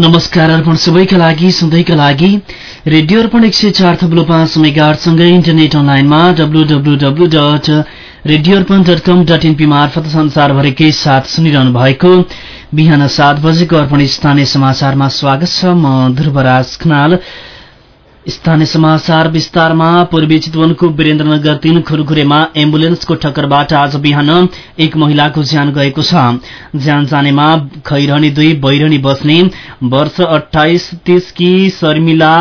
नमस्कार अर्पण सबैका लागि सधैँका लागि रेडियो अर्पण एक सय चार थप्लो पाँच मेगासँगै इन्टरनेट अनलाइनमा W W W dot radio Arpan dot com dot NP मार्फत संसारभरिकै साथ सुनिरहनु भएको बिहान सात बजेको अर्पण स्थानीय समाचारमा स्वागत छ। म ध्रुवराज खनाल। स्थानीय समाचार विस्तारमा पूर्वी चितवनको वीरेन्द्रनगर तीन खुरखुरेमा एम्बुलेन्सको ठक्करबाट आज बिहान एक महिलाको ज्यान गएको छ। ज्यान जानेमा खैरहनी दुई बैरहनी बस्ने वर्ष अठाइस तीसकी शर्मिला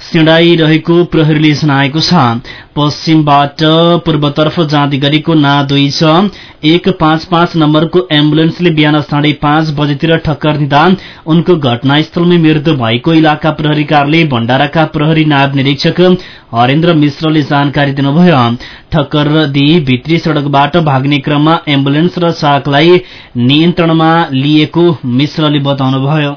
सिँडाइरहेको प्रहरीले जनाएको छ। पश्चिमबाट पूर्वतर्फ जाँदै गरेको ना दुई छ। एक पाँच पाँच नम्बरको एम्बुलेन्सले बिहान साढे पाँच बजेतिर ठक्कर दिँदा उनको घटनास्थलमै मृत्यु भएको इलाका प्रहरी कार्यालय भण्डाराका प्रहरी नायब निरीक्षक हरेन्द्र मिश्रले जानकारी दिनुभयो। ठक्कर दिई भित्री सड़कबाट भाग्ने क्रममा एम्बुलेन्स र चालकलाई नियन्त्रणमा लिएको मिश्रले बताउनुभयो।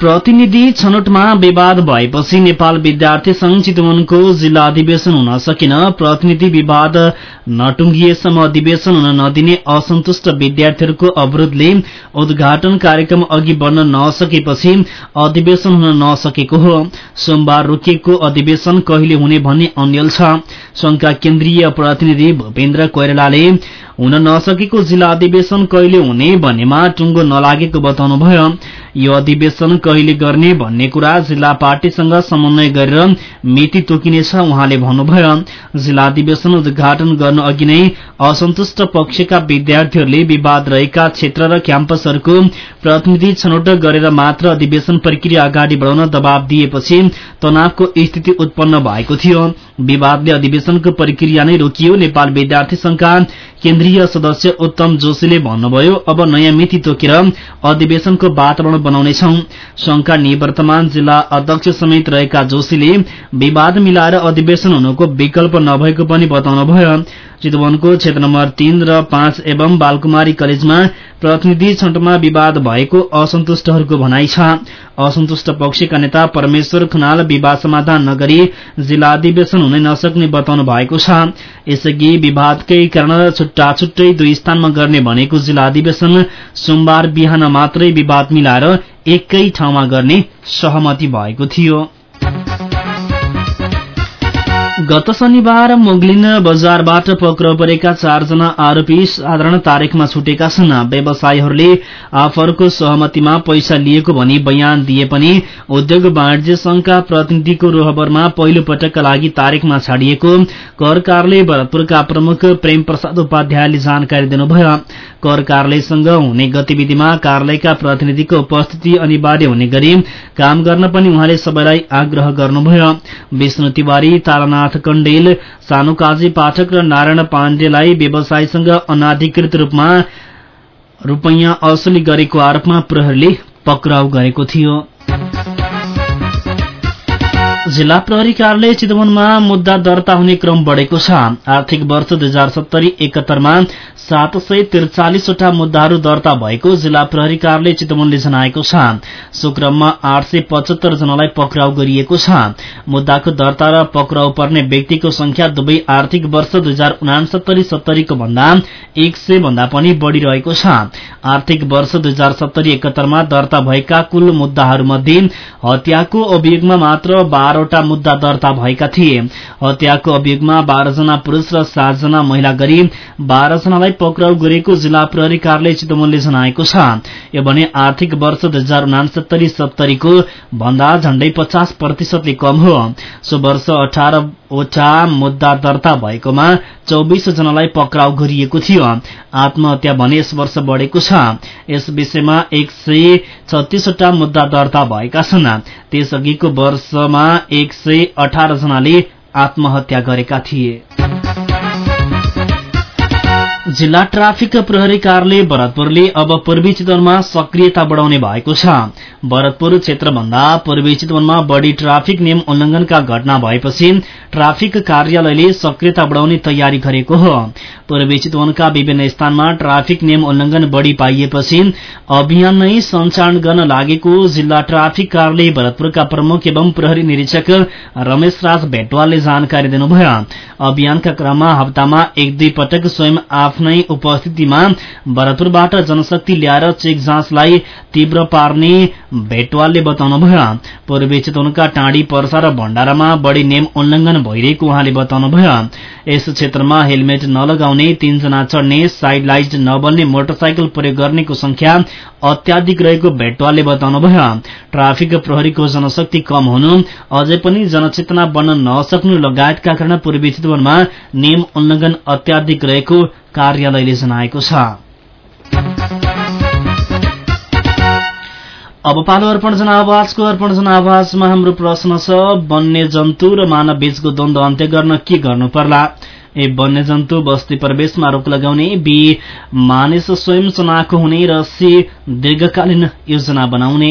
प्रतिनिधि छनौटमा विवाद भएपछि नेपाल विद्यार्थी संघ चितवनको जिल्ला अधिवेशन हुन सकिन। प्रतिनिधि विवाद नटुङ्गिएसम्म अधिवेशन हुन नदिने असन्तुष्ट विद्यार्थीहरूको अवरोधले उद्घाटन कार्यक्रम अघि बढ़न नसकेपछि अधिवेशन हुन नसकेको हो। सोमबार रोकिएको अधिवेशन कहिले हुने भन्ने अन्यल छ। संघका केन्द्रीय प्रतिनिधि भूपेन्द्र कोइरालाले हुन नसकेको जिल्ला अधिवेशन कहिले हुने भन्नेमा टुङ्गो नलागेको बताउनुभयो। यो अधिवेशन कहिले गर्ने भन्ने कुरा जिल्ला पार्टीसँग समन्वय गरेर मिति तोकिनेछ उहाँले भन्नुभयो। जिल्ला अधिवेशन उद्घाटन गर्नु अघि नै असन्तुष्ट पक्षका विद्यार्थीहरूले विवाद रहेका क्षेत्र र क्याम्पसहरूको प्रतिनिधि छनौट गरेर मात्र अधिवेशन प्रक्रिया अगाडि बढ़ाउन दबाव दिएपछि तनावको स्थिति उत्पन्न भएको थियो। विवादले अधिवेशनको प्रक्रिया नै रोकियो। नेपाल विद्यार्थी संघका केन्द्रीय सदस्य उत्तम जोशीले भन्नुभयो अब नयाँ मिति तोकेर अधिवेशनको वातावरण बनाउनेछौ। संघका निवर्तमान जिल्ला अध्यक्ष समेत रहेका जोशीले विवाद मिलाएर अधिवेशन हुनुको विकल्प नभएको पनि बताउनुभयो। चितवनको क्षेत्र नम्बर तीन र पाँच एवं बालकुमारी कलेजमा प्रतिनिधि छनौटमा विवाद भएको असन्तुष्टहरूको भनाइ छ। असन्तुष्ट पक्षका नेता परमेश्वर खनाल विवाद समाधान नगरी जिल्ला अधिवेशन हुनै नसक्ने बताउनु भएको छ। यसअघि विवादकै कारण छुट्टा छुट्टै दुई स्थानमा गर्ने भनेको जिल्ला अधिवेशन सोमबार बिहान मात्रै विवाद मिलाएर एकै ठाउँमा गर्ने सहमति भएको थियो। गत शनिबार मोगलिन बजारबाट पक्राउ परेका चारजना आरोपी साधारण तारिकमा छुटेका छन्। व्यवसायीहरूले आफरको सहमतिमा पैसा लिएको भनी बयान दिए पनि उद्योग वाणिज्य संघका प्रतिनिधिको रोहबरमा पहिलो पटकका लागि तारिकमा छाडिएको। कर कार्यालय भरतपुरका प्रमुख प्रेम प्रसाद उपाध्यायले जानकारी दिनुभयो। कर कार्यालयसँग हुने गतिविधिमा कार्यालयका प्रतिनिधिको उपस्थिति अनिवार्य हुने गरी काम गर्न पनि उहाँले सबैलाई आग्रह गर्नुभयो। विष्णु तिवारी तारानाथ कण्डेल सानुकाजी पाठक र नारायण पाण्डेलाई व्यवसायीसँग अनाधिकृत रूपमा रूपैयाँ असुली गरेको आरोपमा प्रहरीले पक्राउ गरेको थियो। जिल्ला प्रहरी कार्यालय चितवनमा मुद्दा दर्ता हुने क्रम बढ़ेको छ। आर्थिक वर्ष दुई हजार सत्तरी एकहत्तरमा सात सय त्रिचालिसवटा मुद्दाहरू दर्ता भएको जिल्ला प्रहरी कार्यालय चितवनले जनाएको छ। सो क्रममा आठ सय पचहत्तर जनालाई पक्राउ गरिएको छ। मुद्दाको दर्ता र पक्राउ पर्ने व्यक्तिको संख्या दुवै आर्थिक वर्ष दुई हजार उनासत्तरी सत्तरीको भन्दा एक सय भन्दा पनि बढ़ी रहेको छ। आर्थिक वर्ष दुई हजार सत्तरी एकहत्तरमा दर्ता भएका कुल मुद्दाहरूमध्ये हत्याको अभियोगमा मात्र बाह्रवटा मुद्दा दर्ता भएका थिए। हत्याको अभियोगमा बाह्रजना पुरूष र सातजना महिला गरी बाह्रजनालाई पक्राउ गरेको जिल्ला प्रहरी कार्यालय चितवनले जनाएको छ। यो भने आर्थिक वर्ष दुई हजार उनासत्तरी सत्तरीको भन्दा झण्डै पचास प्रतिशतले कम हो। सो वर्ष अठारवटा मुद्दा दर्ता भएकोमा चौबिस जनालाई पक्राउ गरिएको थियो। आत्महत्या भने यस वर्ष बढ़ेको छ। यस विषयमा एक सय छत्तीसवटा मुद्दा दर्ता भएका छन्। त्यसअघिको वर्षमा एक सय अठार जनाले आत्महत्या गरेका थिए। जिल्ला ट्राफिक प्रहरी कार्यालय भरतपुरले अब पूर्वी चितवनमा सक्रियता बढ़ाउने भएको छ। भरतपुर क्षेत्रभन्दा पूर्वी चितवनमा बढ़ी ट्राफिक नियम उल्लंघनका घटना भएपछि ट्राफिक कार्यालयले सक्रियता बढाउने तयारी गरेको हो। पूर्वी चितवनका विभिन्न स्थानमा ट्राफिक नियम उल्लंघन बढ़ी पाइएपछि अभियान नै सञ्चालन गर्न लागेको जिल्ला ट्राफिक कार्यालय भरतपुरका प्रमुख एवं प्रहरी निरीक्षक रमेश राज भेटवालले जानकारी दिनुभयो। अभियानका क्रममा हप्तामा एक दुई पटक स्वयं आफ्नै उपस्थितिमा भरतपुरबाट जनशक्ति ल्याएर चेक जाँचलाई तीव्र पार्ने भेटवालले बताउनुभयो पूर्वी चितवनका टाँडी पर्सा र भण्डारामा बढ़ी नियम उल्लंघन भइरहेको उहाँले बताउनुभयो यस क्षेत्रमा हेलमेट नलगाउने तीनजना चढ़ने साइड लाइट नबल्ने मोटरसाइकल प्रयोग गर्नेको संख्या अत्याधिक रहेको भेटवालले बताउनुभयो। ट्राफिक प्रहरीको जनशक्ति कम हुनु अझै पनि जनचेतना बन्न नसक्नु लगायतका कारण पूर्वी चितवनमा नियम उल्लंघन अत्याधिक रहेको कार्यालयले जनाएको छ। अब पालो अर्पण जनावासको अर्पण जनावासमा हाम्रो प्रश्न छ वन्य जन्तु र मानव बीचको द्वन्द अन्त्य गर्न के गर्नु पर्ला? ए वन्यजन्तु बस्ती प्रवेशमा रोक लगाउने बी मानिस स्वयं चनाको हुने र सी दीर्घकालीन योजना बनाउने।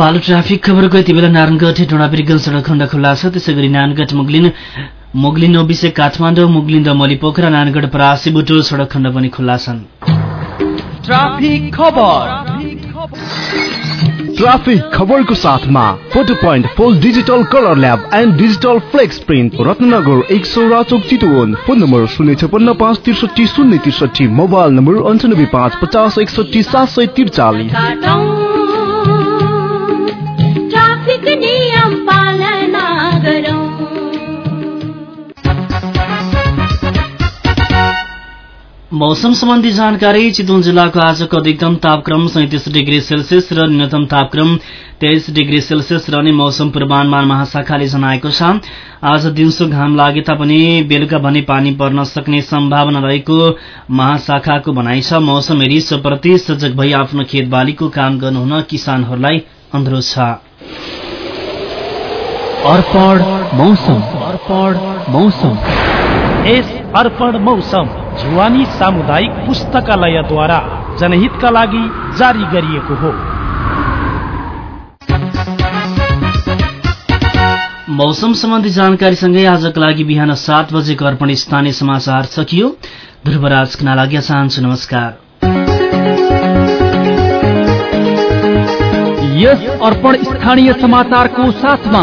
पालो ट्राफिक खबरको यति बेला नारायणगढ डोडाबिर्गल सड़क खण्ड खुल्ला छ त्यसै गरी नारायणगढ मुगलिन मुगलिन ओबिसे काठमाडौँ मुगलिन र मलिपोखरा नारायणगढ परासी बुटोल सड़क खण्ड पनि खुल्ला छन्। ट्राफिक खबर। ट्राफिक खबरको साथमा photo point full digital colour lab and digital flex print Ratnagar एक सौ राचोक चितवन। फोन नम्बर शून्य छपन्न पाँच त्रिसठी शून्य त्रिसठी मोबाइल नम्बर अन्ठानब्बे पाँच पचास एकसठी सात सय त्रिचालिस। मौसम सम्बन्धी जानकारी चितवन जिल्लाको आजको अधिकतम तापक्रम सैतिस डिग्री सेल्सियस र न्यूनतम तापक्रम तेइस डिग्री सेल्सियस रहने मौसम पूर्वानुमान महाशाखाले जनाएको छ। आज दिउँसो घाम लागे तापनि बेलुका भने पानी पर्न सक्ने सम्भावना रहेको महाशाखाको भनाइ छ। मौसम हेरी सोप्रति सजग भई आफ्नो खेत बालीको काम गर्नुहुन किसानहरूलाई अनुरोध छ। मौसम। यस अर्पण मौसम जुवानी सामुदायिक पुस्तकालयद्वारा जनहितका लागि जारी गरिएको हो। मौसम सम्बन्धी जानकारीसँगै आजको लागि बिहान सात बजेको अर्पण स्थानीय समाचार सकियो। ध्रुवराज खनालाज्ञा चाहन्छु नमस्कार। यस अर्पण स्थानीय समाचारको साथमा